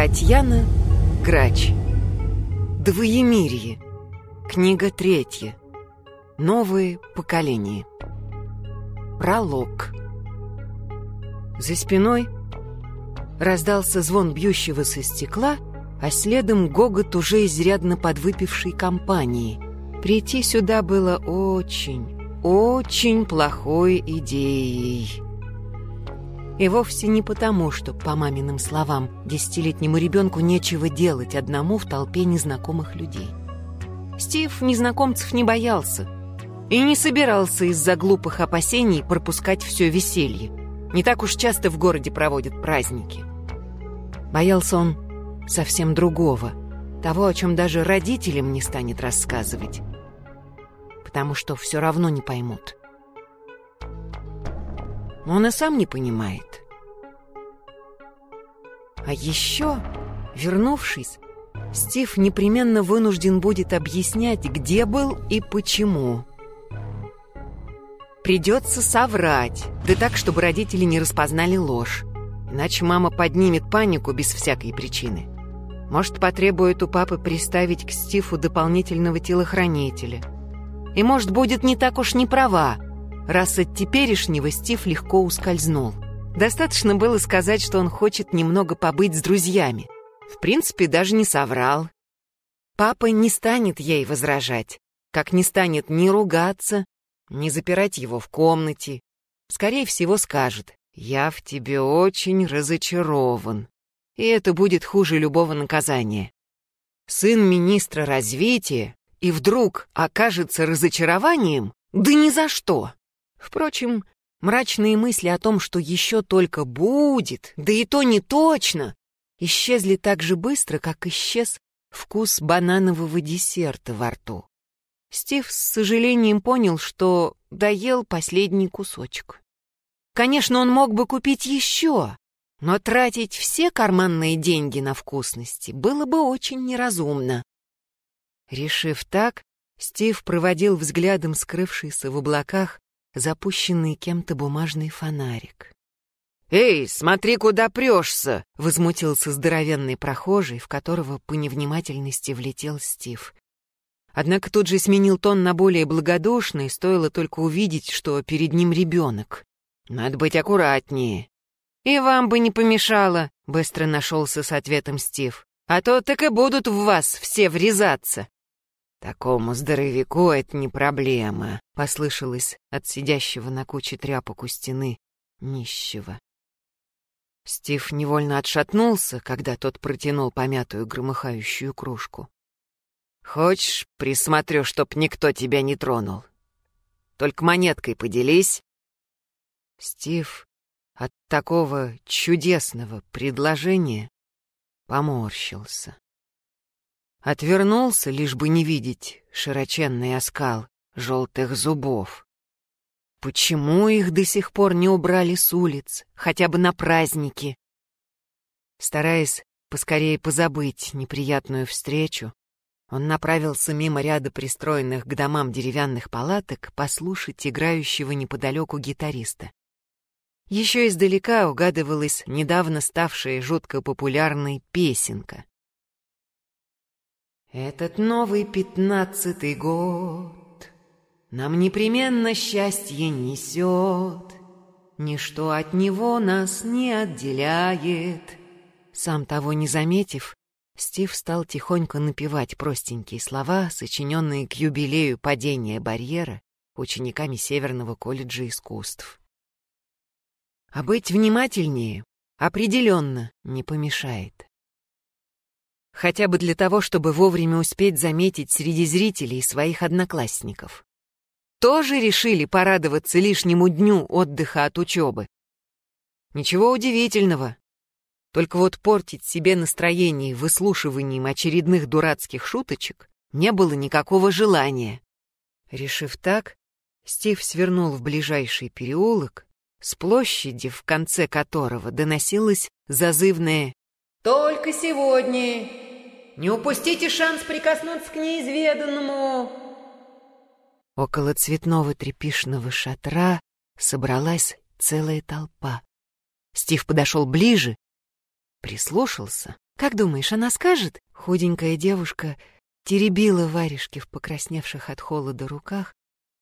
Татьяна Грач. Двоемирье. Книга третья. Новые поколения. Пролог. За спиной раздался звон бьющегося стекла, а следом гогот уже изрядно подвыпившей компании. Прийти сюда было очень, очень плохой идеей. И вовсе не потому, что, по маминым словам, десятилетнему ребенку нечего делать одному в толпе незнакомых людей. Стив незнакомцев не боялся и не собирался из-за глупых опасений пропускать все веселье. Не так уж часто в городе проводят праздники. Боялся он совсем другого, того, о чем даже родителям не станет рассказывать, потому что все равно не поймут. Он и сам не понимает. А еще, вернувшись, Стив непременно вынужден будет объяснять, где был и почему. Придется соврать, да так, чтобы родители не распознали ложь. Иначе мама поднимет панику без всякой причины. Может, потребует у папы приставить к Стиву дополнительного телохранителя. И, может, будет не так уж не права, раз от теперешнего Стив легко ускользнул. Достаточно было сказать, что он хочет немного побыть с друзьями. В принципе, даже не соврал. Папа не станет ей возражать, как не станет ни ругаться, ни запирать его в комнате. Скорее всего, скажет «Я в тебе очень разочарован». И это будет хуже любого наказания. Сын министра развития и вдруг окажется разочарованием? Да ни за что! Впрочем, мрачные мысли о том, что еще только будет, да и то не точно, исчезли так же быстро, как исчез вкус бананового десерта во рту. Стив с сожалением понял, что доел последний кусочек. Конечно, он мог бы купить еще, но тратить все карманные деньги на вкусности было бы очень неразумно. Решив так, Стив проводил взглядом скрывшийся в облаках запущенный кем-то бумажный фонарик. «Эй, смотри, куда прешься!» — возмутился здоровенный прохожий, в которого по невнимательности влетел Стив. Однако тут же сменил тон на более благодушный, стоило только увидеть, что перед ним ребенок. «Надо быть аккуратнее». «И вам бы не помешало», — быстро нашелся с ответом Стив. «А то так и будут в вас все врезаться». «Такому здоровяку это не проблема», — послышалось от сидящего на куче тряпок у стены нищего. Стив невольно отшатнулся, когда тот протянул помятую громыхающую кружку. «Хочешь, присмотрю, чтоб никто тебя не тронул? Только монеткой поделись». Стив от такого чудесного предложения поморщился. Отвернулся, лишь бы не видеть широченный оскал желтых зубов. Почему их до сих пор не убрали с улиц, хотя бы на праздники? Стараясь поскорее позабыть неприятную встречу, он направился мимо ряда пристроенных к домам деревянных палаток послушать играющего неподалеку гитариста. Еще издалека угадывалась недавно ставшая жутко популярной песенка. Этот новый пятнадцатый год Нам непременно счастье несет, Ничто от него нас не отделяет. Сам того не заметив, Стив стал тихонько напевать простенькие слова, сочиненные к юбилею падения барьера учениками Северного колледжа искусств. А быть внимательнее определенно не помешает. Хотя бы для того, чтобы вовремя успеть заметить среди зрителей своих одноклассников. Тоже решили порадоваться лишнему дню отдыха от учебы. Ничего удивительного. Только вот портить себе настроение выслушиванием очередных дурацких шуточек не было никакого желания. Решив так, Стив свернул в ближайший переулок, с площади, в конце которого доносилось зазывное «Только сегодня! Не упустите шанс прикоснуться к неизведанному!» Около цветного трепишного шатра собралась целая толпа. Стив подошел ближе, прислушался. Как думаешь, она скажет?» Худенькая девушка теребила варежки в покрасневших от холода руках,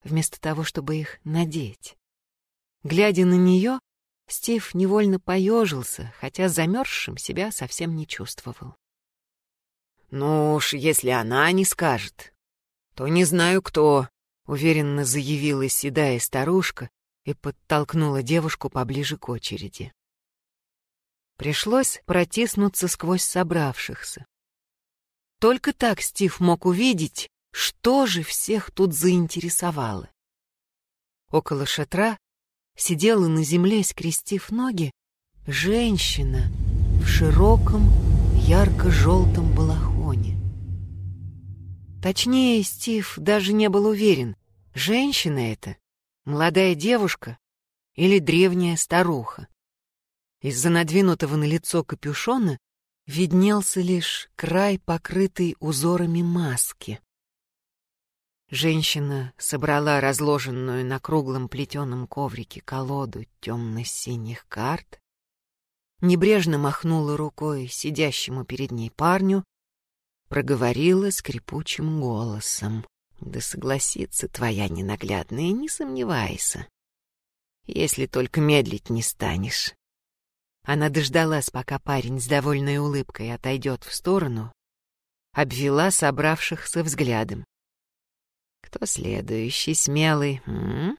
вместо того, чтобы их надеть. Глядя на нее, Стив невольно поежился, хотя замерзшим себя совсем не чувствовал. «Ну уж, если она не скажет, то не знаю кто», — уверенно заявила седая старушка и подтолкнула девушку поближе к очереди. Пришлось протиснуться сквозь собравшихся. Только так Стив мог увидеть, что же всех тут заинтересовало. Около шатра сидела на земле, скрестив ноги, женщина в широком ярко-желтом балахоне. Точнее, Стив даже не был уверен, женщина это, молодая девушка или древняя старуха. Из-за надвинутого на лицо капюшона виднелся лишь край, покрытый узорами маски. Женщина собрала разложенную на круглом плетеном коврике колоду темно-синих карт, небрежно махнула рукой сидящему перед ней парню, проговорила скрипучим голосом. «Да согласится твоя ненаглядная, не сомневайся, если только медлить не станешь». Она дождалась, пока парень с довольной улыбкой отойдет в сторону, обвела собравшихся взглядом. Кто следующий смелый? М?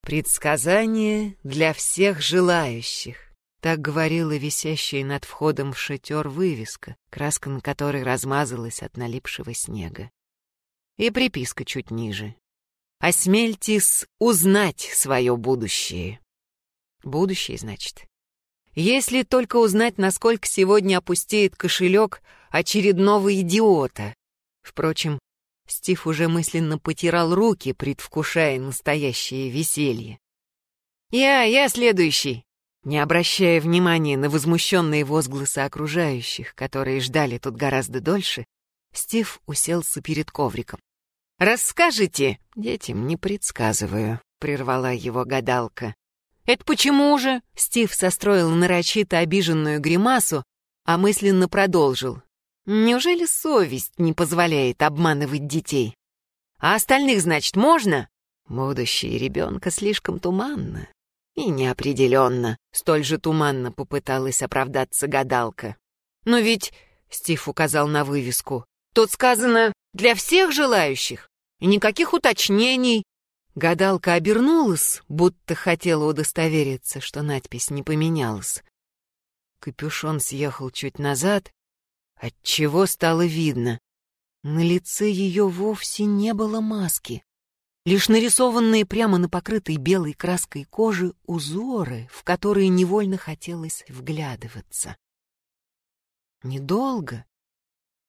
Предсказание для всех желающих. Так говорила висящая над входом в шатер вывеска, краска на которой размазалась от налипшего снега. И приписка чуть ниже. «Осмельтесь узнать свое будущее». Будущее, значит. Если только узнать, насколько сегодня опустеет кошелек очередного идиота. Впрочем, Стив уже мысленно потирал руки, предвкушая настоящее веселье. «Я, я следующий!» Не обращая внимания на возмущенные возгласы окружающих, которые ждали тут гораздо дольше, Стив уселся перед ковриком. «Расскажите!» «Детям не предсказываю», — прервала его гадалка. «Это почему же?» — Стив состроил нарочито обиженную гримасу, а мысленно продолжил. «Неужели совесть не позволяет обманывать детей? А остальных, значит, можно?» Будущее ребенка слишком туманно и неопределенно. Столь же туманно попыталась оправдаться гадалка. «Но ведь...» — Стив указал на вывеску. «Тут сказано «для всех желающих» и никаких уточнений. Гадалка обернулась, будто хотела удостовериться, что надпись не поменялась. Капюшон съехал чуть назад, отчего стало видно. На лице ее вовсе не было маски. Лишь нарисованные прямо на покрытой белой краской кожи узоры, в которые невольно хотелось вглядываться. Недолго.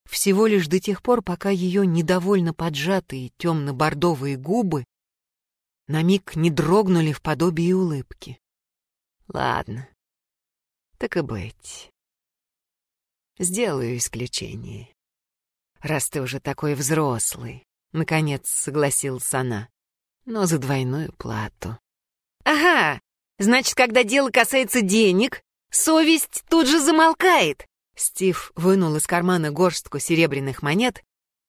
Всего лишь до тех пор, пока ее недовольно поджатые темно-бордовые губы на миг не дрогнули в подобии улыбки. Ладно, так и быть. Сделаю исключение. Раз ты уже такой взрослый, наконец согласилась она, но за двойную плату. Ага, значит, когда дело касается денег, совесть тут же замолкает. Стив вынул из кармана горстку серебряных монет,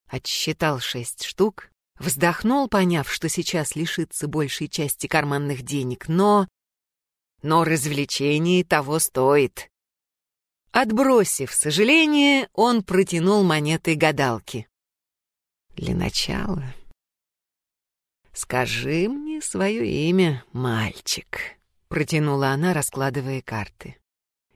отсчитал шесть штук Вздохнул, поняв, что сейчас лишится большей части карманных денег, но... Но развлечение того стоит. Отбросив сожаление, он протянул монеты гадалки. Для начала... «Скажи мне свое имя, мальчик», — протянула она, раскладывая карты.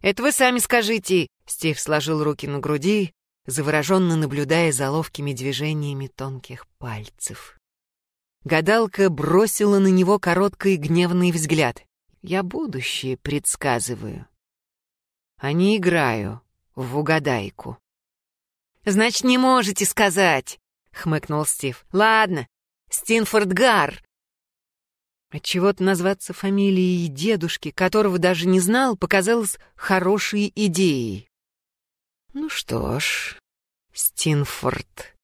«Это вы сами скажите», — Стив сложил руки на груди завороженно наблюдая за ловкими движениями тонких пальцев. Гадалка бросила на него короткий гневный взгляд. «Я будущее предсказываю, а не играю в угадайку». «Значит, не можете сказать», — хмыкнул Стив. «Ладно, Стинфорд Гар». Отчего-то назваться фамилией дедушки, которого даже не знал, показалось хорошей идеей. Ну что ж, Стинфорд,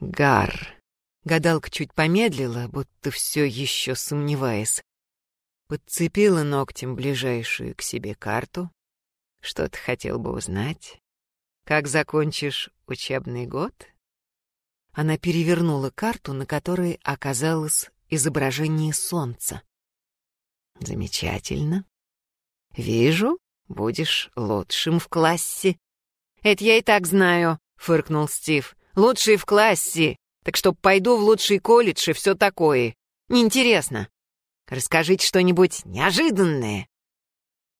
Гар. Гадалка чуть помедлила, будто все еще сомневаясь. Подцепила ногтем ближайшую к себе карту. Что ты хотел бы узнать? Как закончишь учебный год?» Она перевернула карту, на которой оказалось изображение солнца. «Замечательно. Вижу, будешь лучшим в классе». «Это я и так знаю», — фыркнул Стив. «Лучший в классе. Так что пойду в лучший колледж и все такое. Неинтересно. Расскажите что-нибудь неожиданное».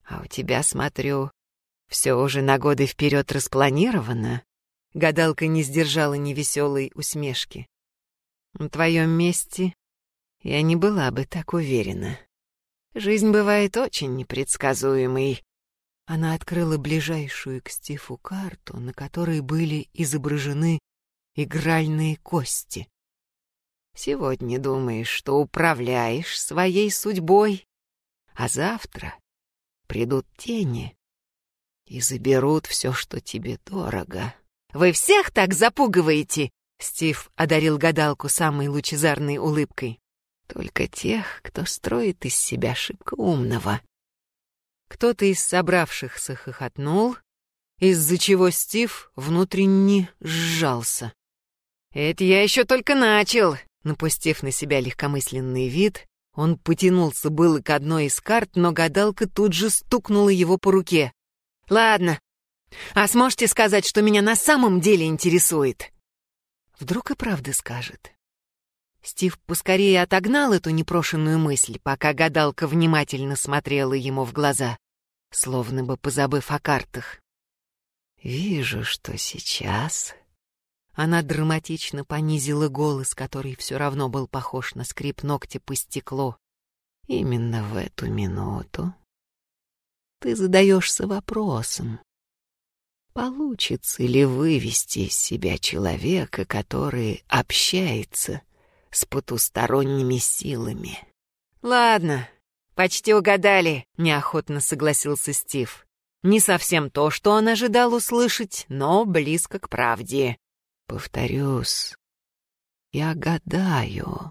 «А у тебя, смотрю, все уже на годы вперед распланировано». Гадалка не сдержала невеселой усмешки. «На твоем месте я не была бы так уверена. Жизнь бывает очень непредсказуемой». Она открыла ближайшую к Стифу карту, на которой были изображены игральные кости. Сегодня думаешь, что управляешь своей судьбой, а завтра придут тени и заберут все, что тебе дорого. Вы всех так запугиваете? Стив одарил гадалку самой лучезарной улыбкой. Только тех, кто строит из себя шибко умного. Кто-то из собравшихся хохотнул, из-за чего Стив внутренне сжался. «Это я еще только начал!» Напустив на себя легкомысленный вид, он потянулся было к одной из карт, но гадалка тут же стукнула его по руке. «Ладно. А сможете сказать, что меня на самом деле интересует?» Вдруг и правда скажет. Стив поскорее отогнал эту непрошенную мысль, пока гадалка внимательно смотрела ему в глаза, словно бы позабыв о картах. «Вижу, что сейчас она драматично понизила голос, который все равно был похож на скрип ногтя по стеклу. Именно в эту минуту ты задаешься вопросом, получится ли вывести из себя человека, который общается с потусторонними силами. «Ладно, почти угадали», — неохотно согласился Стив. Не совсем то, что он ожидал услышать, но близко к правде. Повторюсь, я гадаю,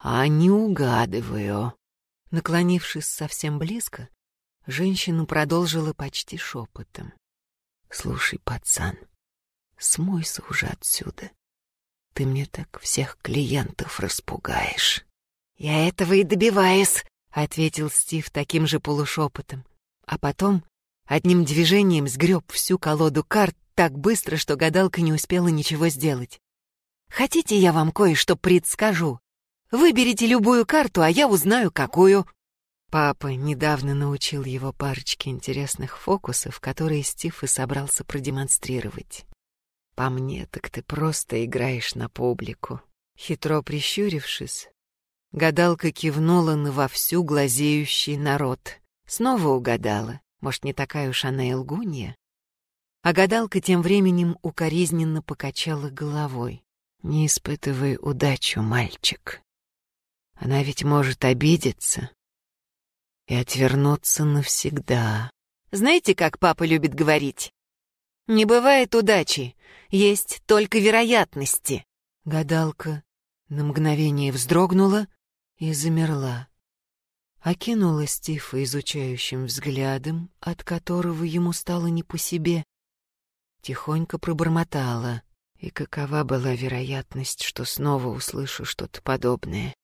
а не угадываю. Наклонившись совсем близко, женщина продолжила почти шепотом. «Слушай, пацан, смойся уже отсюда. Ты мне так всех клиентов распугаешь». «Я этого и добиваюсь», — ответил Стив таким же полушепотом. А потом одним движением сгреб всю колоду карт так быстро, что гадалка не успела ничего сделать. «Хотите, я вам кое-что предскажу? Выберите любую карту, а я узнаю, какую». Папа недавно научил его парочке интересных фокусов, которые Стив и собрался продемонстрировать. По мне, так ты просто играешь на публику. Хитро прищурившись, гадалка кивнула на вовсю глазеющий народ. Снова угадала. Может, не такая уж она и лгунья? А гадалка тем временем укоризненно покачала головой. «Не испытывай удачу, мальчик. Она ведь может обидеться и отвернуться навсегда». Знаете, как папа любит говорить? «Не бывает удачи, есть только вероятности». Гадалка на мгновение вздрогнула и замерла. Окинула Стифа изучающим взглядом, от которого ему стало не по себе, тихонько пробормотала. И какова была вероятность, что снова услышу что-то подобное?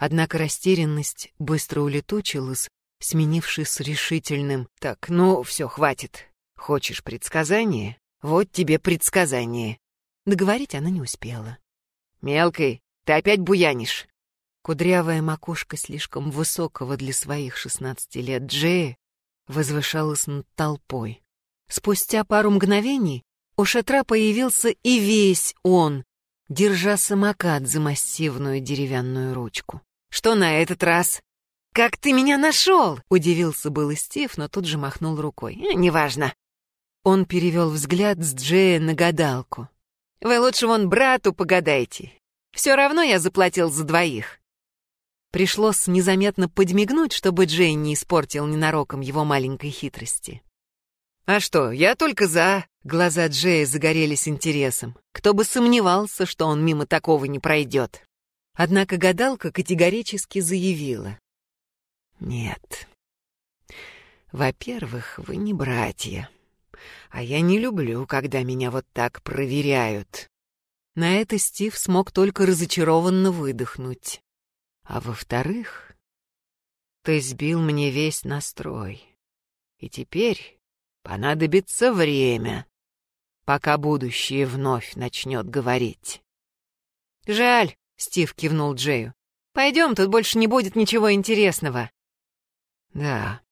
Однако растерянность быстро улетучилась, сменившись решительным «Так, ну, все, хватит. Хочешь предсказание? Вот тебе предсказание». Договорить она не успела. «Мелкой, ты опять буянишь!» Кудрявая макушка слишком высокого для своих шестнадцати лет Джея возвышалась над толпой. Спустя пару мгновений у шатра появился и весь он, держа самокат за массивную деревянную ручку. «Что на этот раз?» «Как ты меня нашел?» — удивился был Стив, но тут же махнул рукой. «Э, «Неважно». Он перевел взгляд с Джея на гадалку. «Вы лучше вон брату погадайте. Все равно я заплатил за двоих». Пришлось незаметно подмигнуть, чтобы Джей не испортил ненароком его маленькой хитрости. «А что, я только за...» Глаза Джея загорелись интересом. Кто бы сомневался, что он мимо такого не пройдет. Однако гадалка категорически заявила. «Нет. Во-первых, вы не братья. а я не люблю, когда меня вот так проверяют». На это Стив смог только разочарованно выдохнуть. А во-вторых, ты сбил мне весь настрой. И теперь понадобится время, пока будущее вновь начнет говорить. «Жаль», — Стив кивнул Джею. «Пойдем, тут больше не будет ничего интересного». «Да,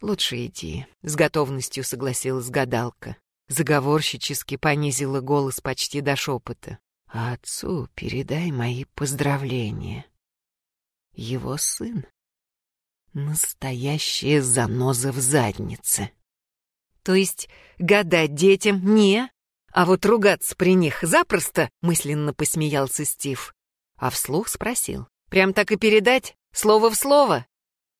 лучше идти», — с готовностью согласилась гадалка. Заговорщически понизила голос почти до шепота. «А отцу передай мои поздравления. Его сын — настоящая заноза в заднице». «То есть гадать детям не, а вот ругаться при них запросто?» — мысленно посмеялся Стив. А вслух спросил. «Прям так и передать? Слово в слово?»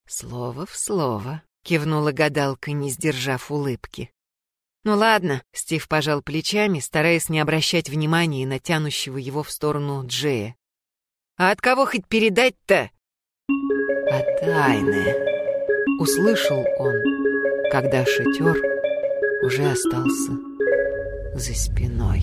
«Слово в слово», — кивнула гадалка, не сдержав улыбки. «Ну ладно», — Стив пожал плечами, стараясь не обращать внимания на тянущего его в сторону Джея. «А от кого хоть передать-то?» «А тайны», — услышал он, когда шатер уже остался за спиной.